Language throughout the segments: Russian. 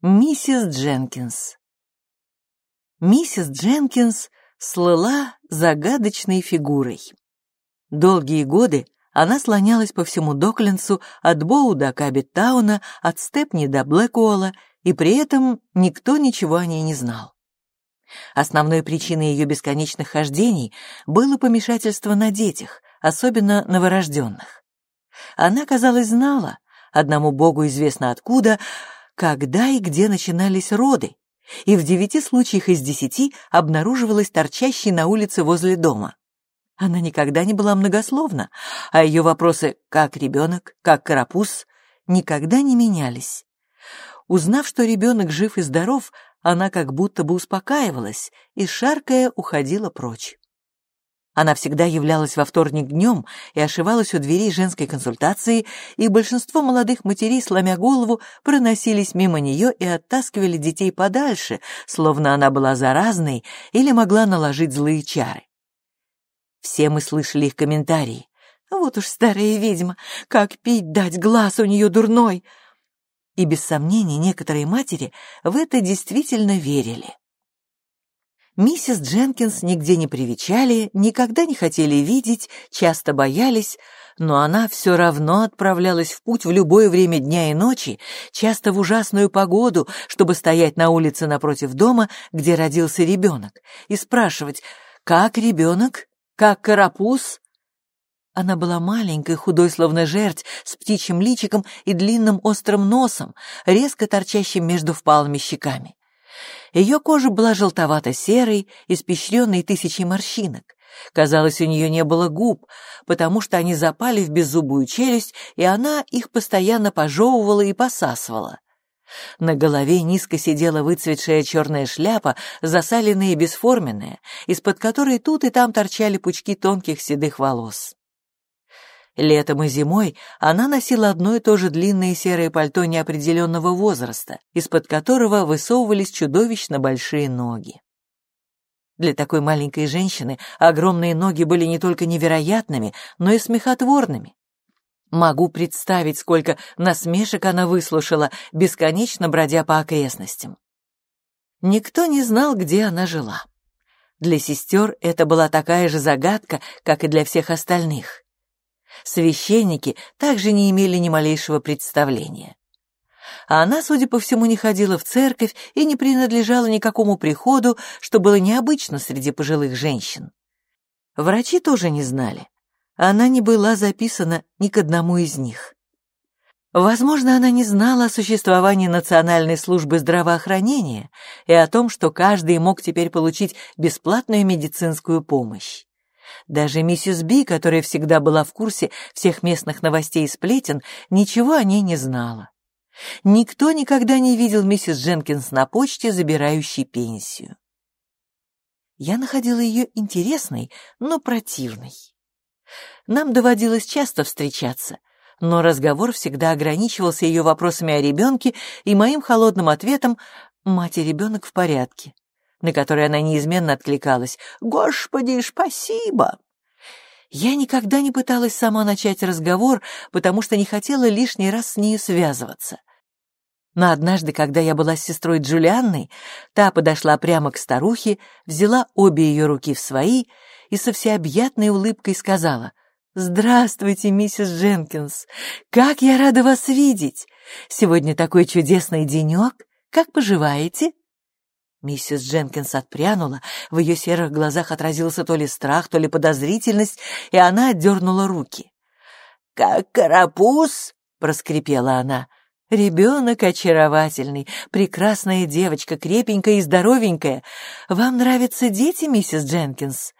Миссис Дженкинс Миссис Дженкинс слыла загадочной фигурой. Долгие годы она слонялась по всему Доклинсу от Боу до Кабиттауна, от Степни до Блэкуолла, и при этом никто ничего о ней не знал. Основной причиной ее бесконечных хождений было помешательство на детях, особенно новорожденных. Она, казалось, знала, одному богу известно откуда, когда и где начинались роды, и в девяти случаях из десяти обнаруживалась торчащей на улице возле дома. Она никогда не была многословна, а ее вопросы «как ребенок?», «как карапуз?» никогда не менялись. Узнав, что ребенок жив и здоров, она как будто бы успокаивалась и, шаркая, уходила прочь. Она всегда являлась во вторник днем и ошивалась у дверей женской консультации, и большинство молодых матерей, сломя голову, проносились мимо нее и оттаскивали детей подальше, словно она была заразной или могла наложить злые чары. Все мы слышали их комментарии. «Вот уж старая ведьма, как пить дать, глаз у нее дурной!» И без сомнений некоторые матери в это действительно верили. Миссис Дженкинс нигде не привечали, никогда не хотели видеть, часто боялись, но она все равно отправлялась в путь в любое время дня и ночи, часто в ужасную погоду, чтобы стоять на улице напротив дома, где родился ребенок, и спрашивать, как ребенок, как карапуз. Она была маленькой, худой, словно жерть, с птичьим личиком и длинным острым носом, резко торчащим между впалыми щеками. Ее кожа была желтовато-серой, испещренной тысячей морщинок. Казалось, у нее не было губ, потому что они запали в беззубую челюсть, и она их постоянно пожевывала и посасывала. На голове низко сидела выцветшая черная шляпа, засаленная и бесформенная, из-под которой тут и там торчали пучки тонких седых волос. Летом и зимой она носила одно и то же длинное серое пальто неопределенного возраста, из-под которого высовывались чудовищно большие ноги. Для такой маленькой женщины огромные ноги были не только невероятными, но и смехотворными. Могу представить, сколько насмешек она выслушала, бесконечно бродя по окрестностям. Никто не знал, где она жила. Для сестер это была такая же загадка, как и для всех остальных священники также не имели ни малейшего представления. А она, судя по всему, не ходила в церковь и не принадлежала никакому приходу, что было необычно среди пожилых женщин. Врачи тоже не знали. Она не была записана ни к одному из них. Возможно, она не знала о существовании Национальной службы здравоохранения и о том, что каждый мог теперь получить бесплатную медицинскую помощь. Даже миссис Би, которая всегда была в курсе всех местных новостей и сплетен, ничего о ней не знала. Никто никогда не видел миссис Дженкинс на почте, забирающей пенсию. Я находила ее интересной, но противной. Нам доводилось часто встречаться, но разговор всегда ограничивался ее вопросами о ребенке и моим холодным ответом «Мать и ребенок в порядке» на который она неизменно откликалась «Господи, спасибо!». Я никогда не пыталась сама начать разговор, потому что не хотела лишний раз с нею связываться. Но однажды, когда я была с сестрой Джулианной, та подошла прямо к старухе, взяла обе ее руки в свои и со всеобъятной улыбкой сказала «Здравствуйте, миссис Дженкинс! Как я рада вас видеть! Сегодня такой чудесный денек! Как поживаете?» Миссис Дженкинс отпрянула, в ее серых глазах отразился то ли страх, то ли подозрительность, и она отдернула руки. «Как карапуз!» — проскрипела она. «Ребенок очаровательный, прекрасная девочка, крепенькая и здоровенькая. Вам нравятся дети, миссис Дженкинс?»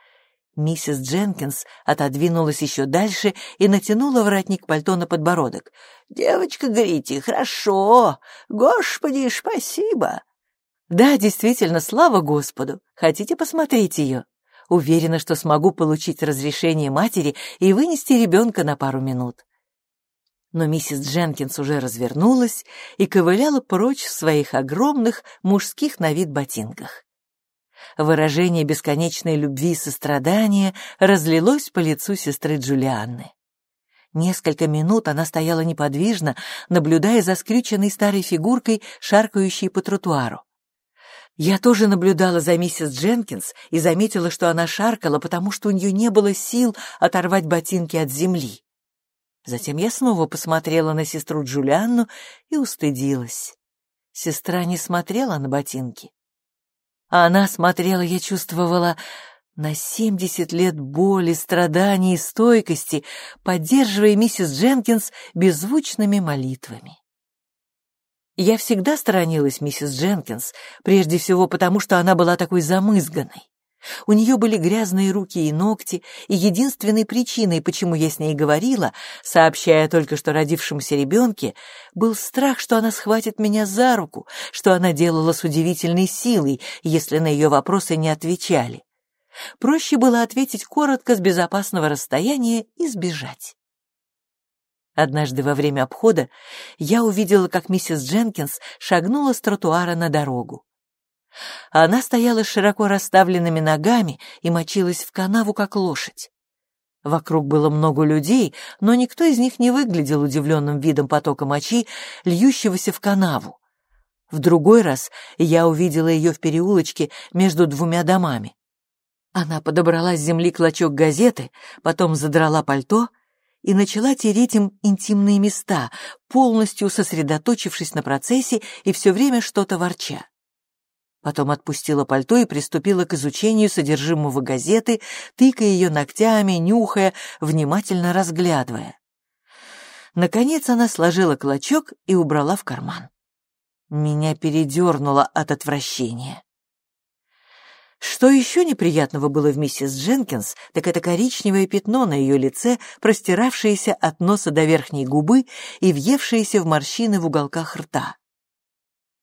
Миссис Дженкинс отодвинулась еще дальше и натянула воротник пальто на подбородок. «Девочка, говорите, хорошо. Господи, спасибо. Да, действительно, слава Господу. Хотите посмотреть ее? Уверена, что смогу получить разрешение матери и вынести ребенка на пару минут. Но миссис Дженкинс уже развернулась и ковыляла прочь в своих огромных мужских на вид ботинках. Выражение бесконечной любви и сострадания разлилось по лицу сестры Джулианны. Несколько минут она стояла неподвижно, наблюдая за скрюченной старой фигуркой, шаркающей по тротуару. Я тоже наблюдала за миссис Дженкинс и заметила, что она шаркала, потому что у нее не было сил оторвать ботинки от земли. Затем я снова посмотрела на сестру Джулианну и устыдилась. Сестра не смотрела на ботинки. А она смотрела, я чувствовала, на семьдесят лет боли, страданий и стойкости, поддерживая миссис Дженкинс беззвучными молитвами. Я всегда сторонилась миссис Дженкинс, прежде всего потому, что она была такой замызганной. У нее были грязные руки и ногти, и единственной причиной, почему я с ней говорила, сообщая только что родившемуся ребенке, был страх, что она схватит меня за руку, что она делала с удивительной силой, если на ее вопросы не отвечали. Проще было ответить коротко с безопасного расстояния и сбежать. Однажды во время обхода я увидела, как миссис Дженкинс шагнула с тротуара на дорогу. Она стояла с широко расставленными ногами и мочилась в канаву, как лошадь. Вокруг было много людей, но никто из них не выглядел удивленным видом потока мочи, льющегося в канаву. В другой раз я увидела ее в переулочке между двумя домами. Она подобрала с земли клочок газеты, потом задрала пальто и начала тереть им интимные места, полностью сосредоточившись на процессе и все время что-то ворча. Потом отпустила пальто и приступила к изучению содержимого газеты, тыкая ее ногтями, нюхая, внимательно разглядывая. Наконец она сложила клочок и убрала в карман. Меня передернуло от отвращения. Что еще неприятного было в миссис Дженкинс, так это коричневое пятно на ее лице, простиравшееся от носа до верхней губы и въевшееся в морщины в уголках рта.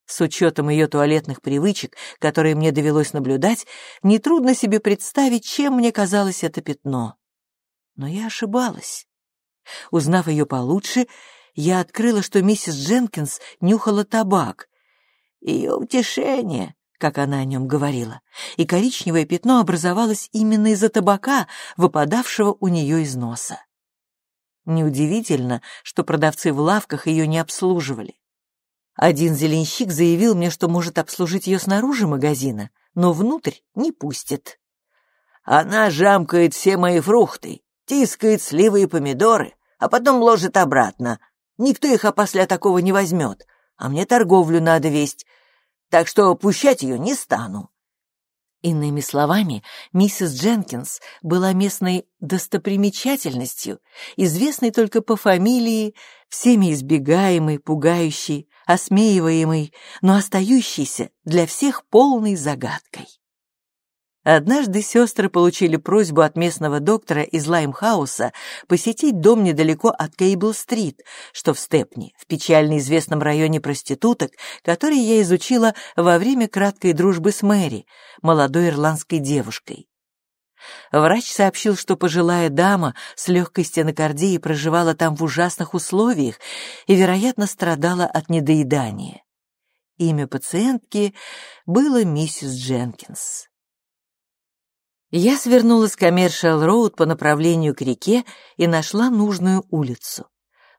С учетом ее туалетных привычек, которые мне довелось наблюдать, нетрудно себе представить, чем мне казалось это пятно. Но я ошибалась. Узнав ее получше, я открыла, что миссис Дженкинс нюхала табак. Ее утешение как она о нем говорила, и коричневое пятно образовалось именно из-за табака, выпадавшего у нее из носа. Неудивительно, что продавцы в лавках ее не обслуживали. Один зеленщик заявил мне, что может обслужить ее снаружи магазина, но внутрь не пустит. Она жамкает все мои фрукты, тискает сливы и помидоры, а потом ложит обратно. Никто их опосля такого не возьмет, а мне торговлю надо весть, так что пущать ее не стану». Иными словами, миссис Дженкинс была местной достопримечательностью, известной только по фамилии, всеми избегаемой, пугающей, осмеиваемой, но остающейся для всех полной загадкой. Однажды сестры получили просьбу от местного доктора из Лаймхауса посетить дом недалеко от Кейбл-стрит, что в Степни, в печально известном районе проституток, который я изучила во время краткой дружбы с Мэри, молодой ирландской девушкой. Врач сообщил, что пожилая дама с легкой стенокардией проживала там в ужасных условиях и, вероятно, страдала от недоедания. Имя пациентки было миссис Дженкинс. Я свернула с Коммершал-Роуд по направлению к реке и нашла нужную улицу.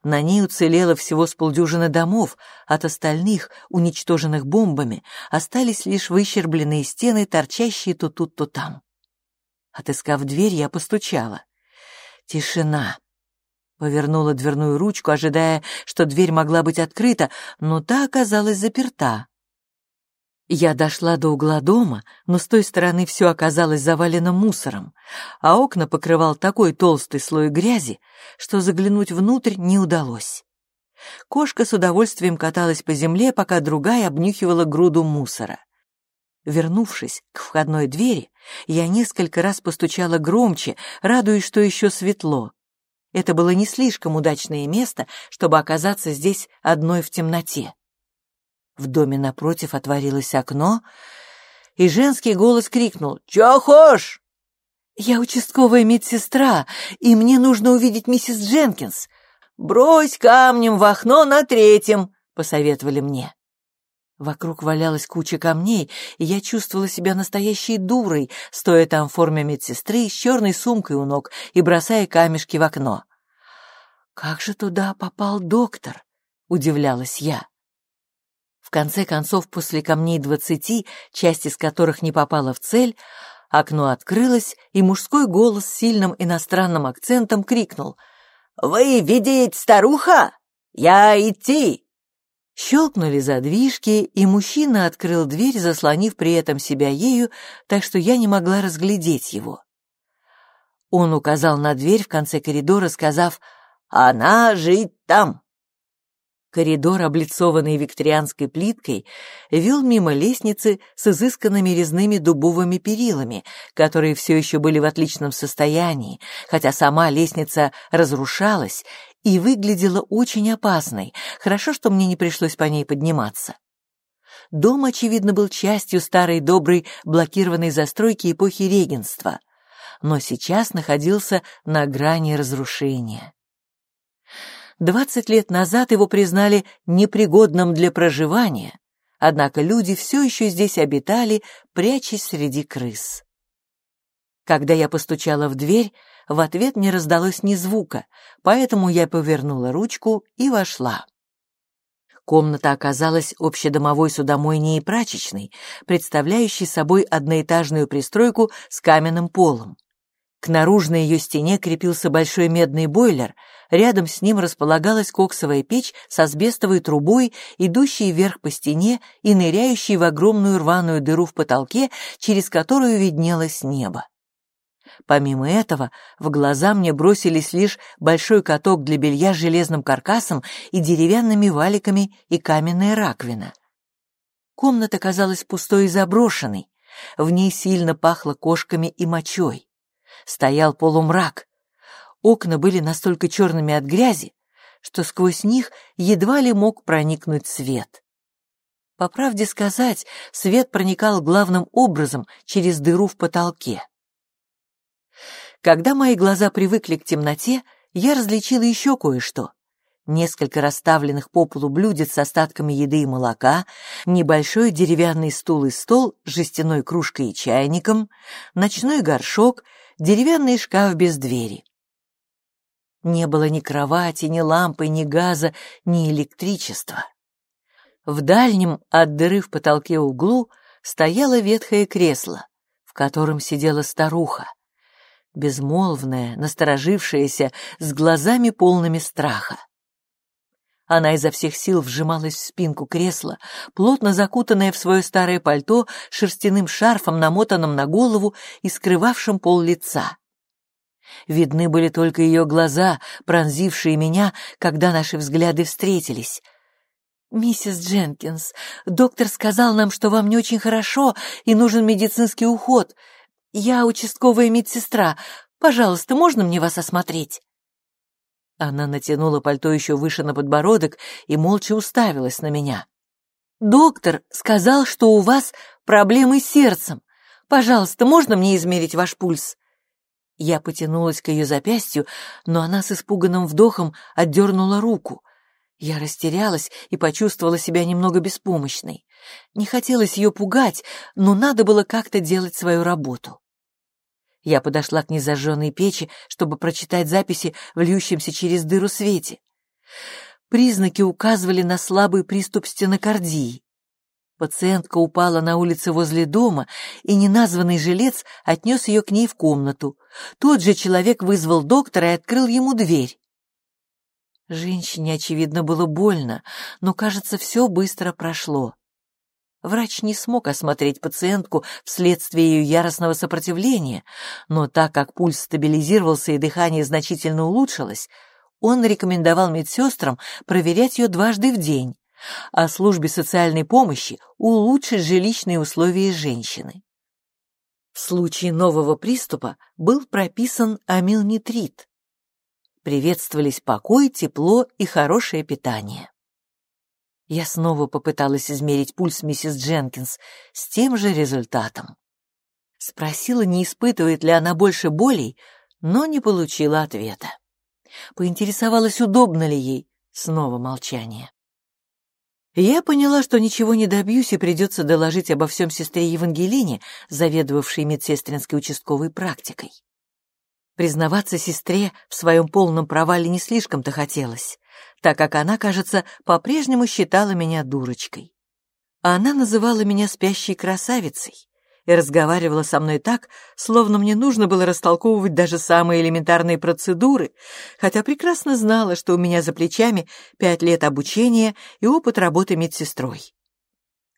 На ней уцелело всего с полдюжины домов, от остальных, уничтоженных бомбами, остались лишь выщербленные стены, торчащие то тут, то там. Отыскав дверь, я постучала. Тишина. Повернула дверную ручку, ожидая, что дверь могла быть открыта, но та оказалась заперта. Я дошла до угла дома, но с той стороны все оказалось завалено мусором, а окна покрывал такой толстый слой грязи, что заглянуть внутрь не удалось. Кошка с удовольствием каталась по земле, пока другая обнюхивала груду мусора. Вернувшись к входной двери, я несколько раз постучала громче, радуясь, что еще светло. Это было не слишком удачное место, чтобы оказаться здесь одной в темноте. В доме напротив отворилось окно, и женский голос крикнул «Чё хошь?» «Я участковая медсестра, и мне нужно увидеть миссис Дженкинс. Брось камнем в окно на третьем», — посоветовали мне. Вокруг валялась куча камней, и я чувствовала себя настоящей дурой, стоя там в форме медсестры с черной сумкой у ног и бросая камешки в окно. Как же туда попал доктор? Удивлялась я. В конце концов, после камней двадцати, часть из которых не попала в цель, окно открылось, и мужской голос с сильным иностранным акцентом крикнул «Вы видите, старуха? Я идти!» Щелкнули задвижки, и мужчина открыл дверь, заслонив при этом себя ею, так что я не могла разглядеть его. Он указал на дверь в конце коридора, сказав «Она жить там». Коридор, облицованный викторианской плиткой, вел мимо лестницы с изысканными резными дубовыми перилами, которые все еще были в отличном состоянии, хотя сама лестница разрушалась и выглядела очень опасной. Хорошо, что мне не пришлось по ней подниматься. Дом, очевидно, был частью старой доброй блокированной застройки эпохи регенства, но сейчас находился на грани разрушения. Двадцать лет назад его признали непригодным для проживания, однако люди все еще здесь обитали, прячась среди крыс. Когда я постучала в дверь, в ответ не раздалось ни звука, поэтому я повернула ручку и вошла. Комната оказалась общедомовой судомойней и прачечной, представляющей собой одноэтажную пристройку с каменным полом. К наружной ее стене крепился большой медный бойлер, рядом с ним располагалась коксовая печь с асбестовой трубой, идущей вверх по стене и ныряющей в огромную рваную дыру в потолке, через которую виднелось небо. Помимо этого, в глаза мне бросились лишь большой каток для белья с железным каркасом и деревянными валиками и каменная раковина. Комната казалась пустой и заброшенной, в ней сильно пахло кошками и мочой. Стоял полумрак. Окна были настолько черными от грязи, что сквозь них едва ли мог проникнуть свет. По правде сказать, свет проникал главным образом через дыру в потолке. Когда мои глаза привыкли к темноте, я различила еще кое-что. Несколько расставленных по полу блюдец с остатками еды и молока, небольшой деревянный стул и стол с жестяной кружкой и чайником, ночной горшок — деревянный шкаф без двери. Не было ни кровати, ни лампы, ни газа, ни электричества. В дальнем от дыры в потолке углу стояло ветхое кресло, в котором сидела старуха, безмолвная, насторожившаяся, с глазами полными страха. Она изо всех сил вжималась в спинку кресла, плотно закутанная в свое старое пальто шерстяным шарфом, намотанным на голову и скрывавшим пол лица. Видны были только ее глаза, пронзившие меня, когда наши взгляды встретились. «Миссис Дженкинс, доктор сказал нам, что вам не очень хорошо и нужен медицинский уход. Я участковая медсестра. Пожалуйста, можно мне вас осмотреть?» Она натянула пальто еще выше на подбородок и молча уставилась на меня. «Доктор сказал, что у вас проблемы с сердцем. Пожалуйста, можно мне измерить ваш пульс?» Я потянулась к ее запястью, но она с испуганным вдохом отдернула руку. Я растерялась и почувствовала себя немного беспомощной. Не хотелось ее пугать, но надо было как-то делать свою работу. Я подошла к незажженной печи, чтобы прочитать записи в льющемся через дыру свете. Признаки указывали на слабый приступ стенокардии. Пациентка упала на улице возле дома, и неназванный жилец отнес ее к ней в комнату. Тот же человек вызвал доктора и открыл ему дверь. Женщине, очевидно, было больно, но, кажется, все быстро прошло. Врач не смог осмотреть пациентку вследствие ее яростного сопротивления, но так как пульс стабилизировался и дыхание значительно улучшилось, он рекомендовал медсестрам проверять ее дважды в день, а службе социальной помощи улучшить жилищные условия женщины. В случае нового приступа был прописан амилнитрит. Приветствовались покой, тепло и хорошее питание. Я снова попыталась измерить пульс миссис Дженкинс с тем же результатом. Спросила, не испытывает ли она больше болей, но не получила ответа. Поинтересовалась, удобно ли ей. Снова молчание. Я поняла, что ничего не добьюсь и придется доложить обо всем сестре Евангелине, заведовавшей медсестринской участковой практикой. Признаваться сестре в своем полном провале не слишком-то хотелось, так как она, кажется, по-прежнему считала меня дурочкой. Она называла меня спящей красавицей и разговаривала со мной так, словно мне нужно было растолковывать даже самые элементарные процедуры, хотя прекрасно знала, что у меня за плечами пять лет обучения и опыт работы медсестрой.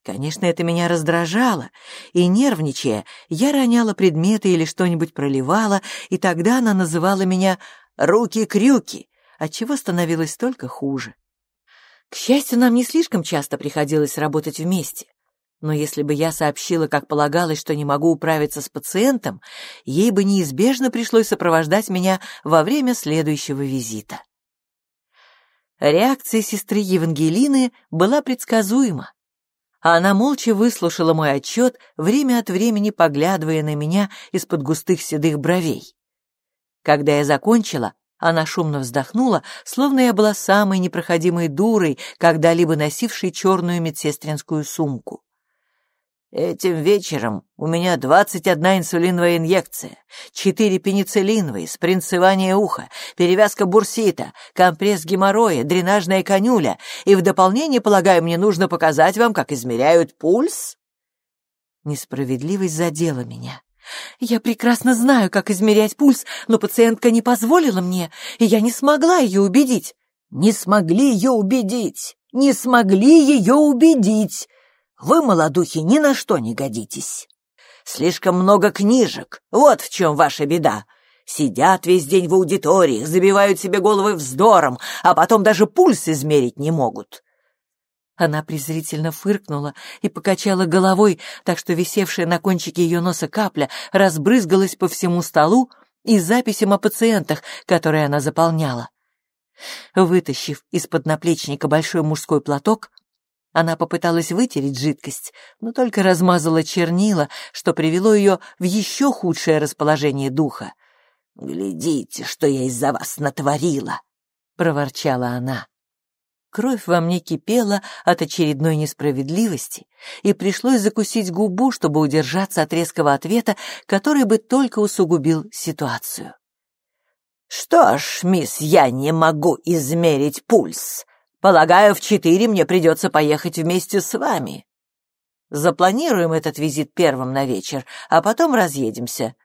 Конечно, это меня раздражало, и, нервничая, я роняла предметы или что-нибудь проливала, и тогда она называла меня «руки-крюки», отчего становилось только хуже. К счастью, нам не слишком часто приходилось работать вместе. Но если бы я сообщила, как полагалось, что не могу управиться с пациентом, ей бы неизбежно пришлось сопровождать меня во время следующего визита. Реакция сестры Евангелины была предсказуема она молча выслушала мой отчет, время от времени поглядывая на меня из-под густых седых бровей. Когда я закончила, она шумно вздохнула, словно я была самой непроходимой дурой, когда-либо носившей черную медсестринскую сумку. Этим вечером у меня 21 инсулиновая инъекция, 4 пенициллиновые, спринцевание уха, перевязка бурсита, компресс геморроя, дренажная конюля, и в дополнение, полагаю, мне нужно показать вам, как измеряют пульс? Несправедливость задела меня. Я прекрасно знаю, как измерять пульс, но пациентка не позволила мне, и я не смогла ее убедить. Не смогли ее убедить! Не смогли ее убедить! Вы, молодухи, ни на что не годитесь. Слишком много книжек, вот в чем ваша беда. Сидят весь день в аудиториях, забивают себе головы вздором, а потом даже пульс измерить не могут. Она презрительно фыркнула и покачала головой, так что висевшая на кончике ее носа капля разбрызгалась по всему столу и записям о пациентах, которые она заполняла. Вытащив из-под наплечника большой мужской платок, она попыталась вытереть жидкость, но только размазала чернила, что привело ее в еще худшее расположение духа. «Глядите, что я из-за вас натворила!» — проворчала она. Кровь во мне кипела от очередной несправедливости, и пришлось закусить губу, чтобы удержаться от резкого ответа, который бы только усугубил ситуацию. «Что ж, мисс, я не могу измерить пульс. Полагаю, в четыре мне придется поехать вместе с вами. Запланируем этот визит первым на вечер, а потом разъедемся.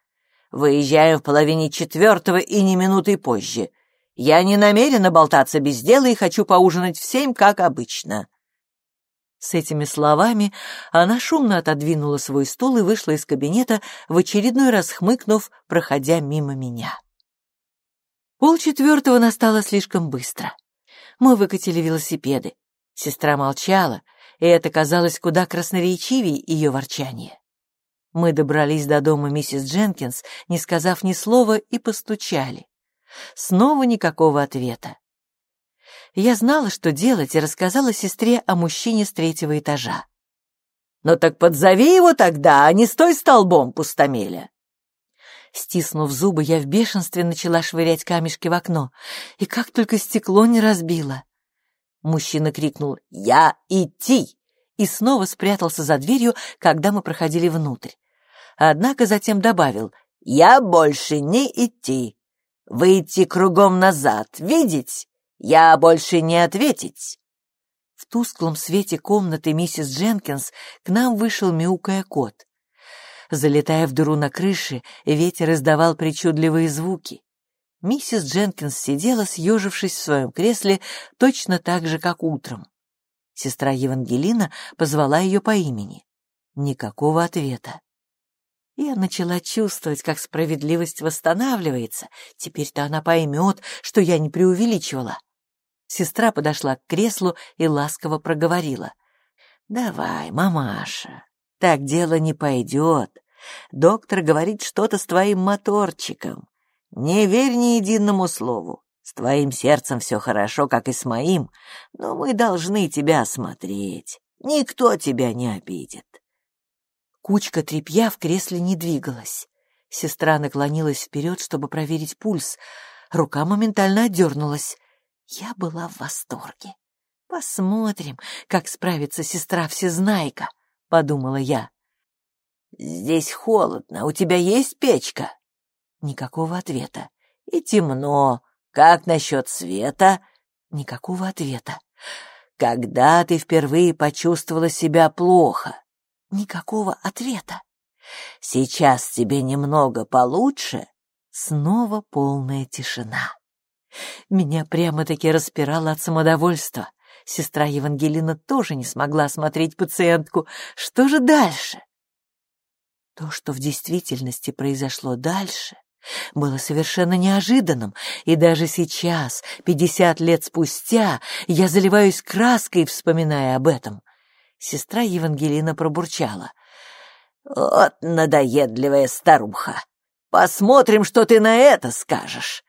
Выезжаем в половине четвертого и не минутой позже. Я не намерена болтаться без дела и хочу поужинать в семь, как обычно». С этими словами она шумно отодвинула свой стул и вышла из кабинета, в очередной раз хмыкнув, проходя мимо меня. Полчетвертого настало слишком быстро. Мы выкатили велосипеды. Сестра молчала, и это казалось куда красноречивее ее ворчания. Мы добрались до дома миссис Дженкинс, не сказав ни слова, и постучали. Снова никакого ответа. Я знала, что делать, и рассказала сестре о мужчине с третьего этажа. «Ну так подзови его тогда, а не стой столбом, пустомеля!» Стиснув зубы, я в бешенстве начала швырять камешки в окно, и как только стекло не разбило. Мужчина крикнул «Я идти!» и снова спрятался за дверью, когда мы проходили внутрь. Однако затем добавил «Я больше не идти. Выйти кругом назад, видеть? Я больше не ответить». В тусклом свете комнаты миссис Дженкинс к нам вышел мяукая кот. Залетая в дыру на крыше, ветер издавал причудливые звуки. Миссис Дженкинс сидела, съежившись в своем кресле, точно так же, как утром. Сестра Евангелина позвала ее по имени. Никакого ответа. Я начала чувствовать, как справедливость восстанавливается. Теперь-то она поймет, что я не преувеличивала. Сестра подошла к креслу и ласково проговорила. «Давай, мамаша, так дело не пойдет. Доктор говорит что-то с твоим моторчиком. Не верь ни единому слову. С твоим сердцем все хорошо, как и с моим, но мы должны тебя осмотреть. Никто тебя не обидит. Кучка тряпья в кресле не двигалась. Сестра наклонилась вперед, чтобы проверить пульс. Рука моментально отдернулась. Я была в восторге. Посмотрим, как справится сестра-всезнайка, подумала я. «Здесь холодно. У тебя есть печка?» Никакого ответа. И темно. Как насчет света? Никакого ответа. Когда ты впервые почувствовала себя плохо? Никакого ответа. Сейчас тебе немного получше? Снова полная тишина. Меня прямо-таки распирало от самодовольства. Сестра Евангелина тоже не смогла осмотреть пациентку. Что же дальше? То, что в действительности произошло дальше, было совершенно неожиданным, и даже сейчас, пятьдесят лет спустя, я заливаюсь краской, вспоминая об этом. Сестра Евангелина пробурчала. «Вот надоедливая старуха! Посмотрим, что ты на это скажешь!»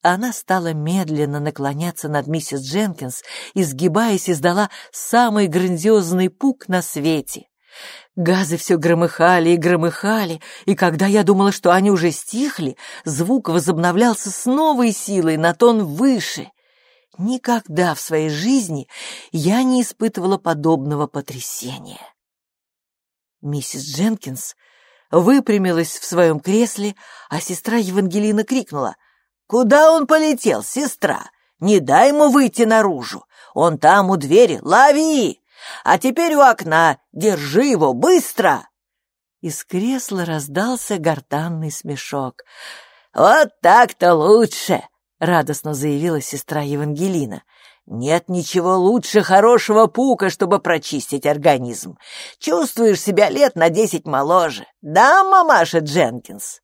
Она стала медленно наклоняться над миссис Дженкинс, изгибаясь, издала самый грандиозный пук на свете. Газы все громыхали и громыхали, и когда я думала, что они уже стихли, звук возобновлялся с новой силой на тон выше. Никогда в своей жизни я не испытывала подобного потрясения. Миссис Дженкинс выпрямилась в своем кресле, а сестра Евангелина крикнула «Куда он полетел, сестра? Не дай ему выйти наружу! Он там у двери! Лови!» А теперь у окна. Держи его быстро!» Из кресла раздался гортанный смешок. «Вот так-то лучше!» — радостно заявила сестра Евангелина. «Нет ничего лучше хорошего пука, чтобы прочистить организм. Чувствуешь себя лет на десять моложе. Да, мамаша Дженкинс?»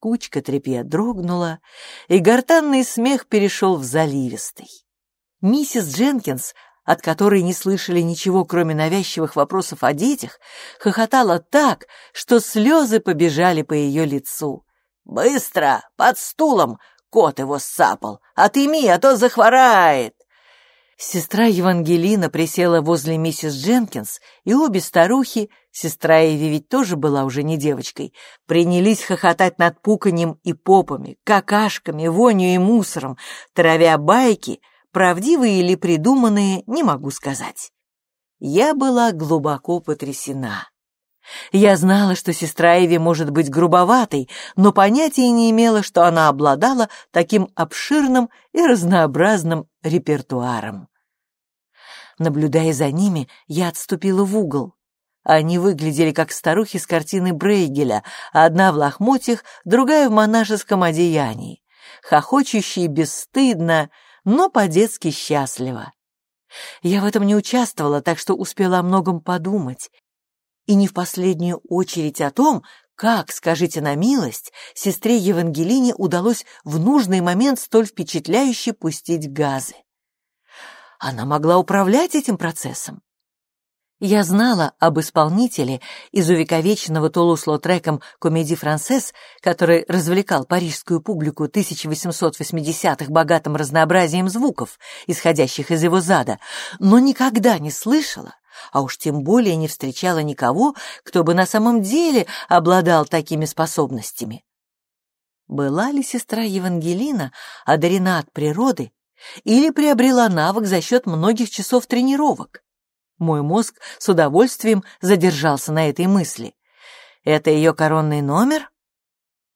Кучка тряпья дрогнула, и гортанный смех перешел в заливистый. Миссис Дженкинс от которой не слышали ничего, кроме навязчивых вопросов о детях, хохотала так, что слезы побежали по ее лицу. «Быстро! Под стулом! Кот его сапал! Отыми, а то захворает!» Сестра Евангелина присела возле миссис Дженкинс, и обе старухи, сестра Эви ведь тоже была уже не девочкой, принялись хохотать над пуканьем и попами, какашками, вонью и мусором, травя байки, Правдивые или придуманные, не могу сказать. Я была глубоко потрясена. Я знала, что сестра Эви может быть грубоватой, но понятия не имела, что она обладала таким обширным и разнообразным репертуаром. Наблюдая за ними, я отступила в угол. Они выглядели как старухи с картины Брейгеля, одна в лохмотьях, другая в монашеском одеянии, хохочущие бесстыдно, но по-детски счастлива. Я в этом не участвовала, так что успела о многом подумать. И не в последнюю очередь о том, как, скажите на милость, сестре Евангелине удалось в нужный момент столь впечатляюще пустить газы. Она могла управлять этим процессом. Я знала об исполнителе из увековеченного Тулус-Лотреком комедии «Францесс», который развлекал парижскую публику 1880-х богатым разнообразием звуков, исходящих из его зада, но никогда не слышала, а уж тем более не встречала никого, кто бы на самом деле обладал такими способностями. Была ли сестра Евангелина одарена от природы или приобрела навык за счет многих часов тренировок? Мой мозг с удовольствием задержался на этой мысли. Это ее коронный номер?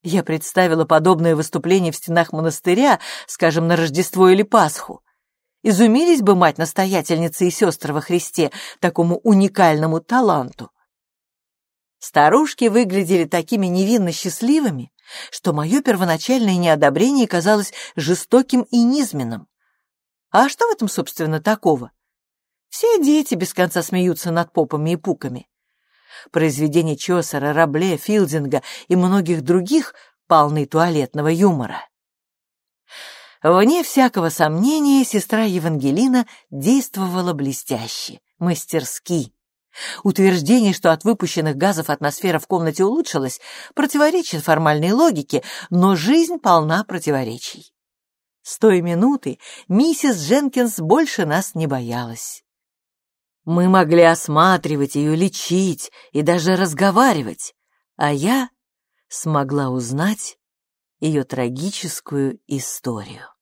Я представила подобное выступление в стенах монастыря, скажем, на Рождество или Пасху. Изумились бы мать-настоятельница и сестры во Христе такому уникальному таланту. Старушки выглядели такими невинно счастливыми, что мое первоначальное неодобрение казалось жестоким и низменным. А что в этом, собственно, такого? Все дети без конца смеются над попами и пуками. Произведения Чосера, Рабле, Филдинга и многих других полны туалетного юмора. Вне всякого сомнения, сестра Евангелина действовала блестяще, мастерски. Утверждение, что от выпущенных газов атмосфера в комнате улучшилась, противоречит формальной логике, но жизнь полна противоречий. С той минуты миссис Дженкинс больше нас не боялась. Мы могли осматривать ее, лечить и даже разговаривать, а я смогла узнать ее трагическую историю.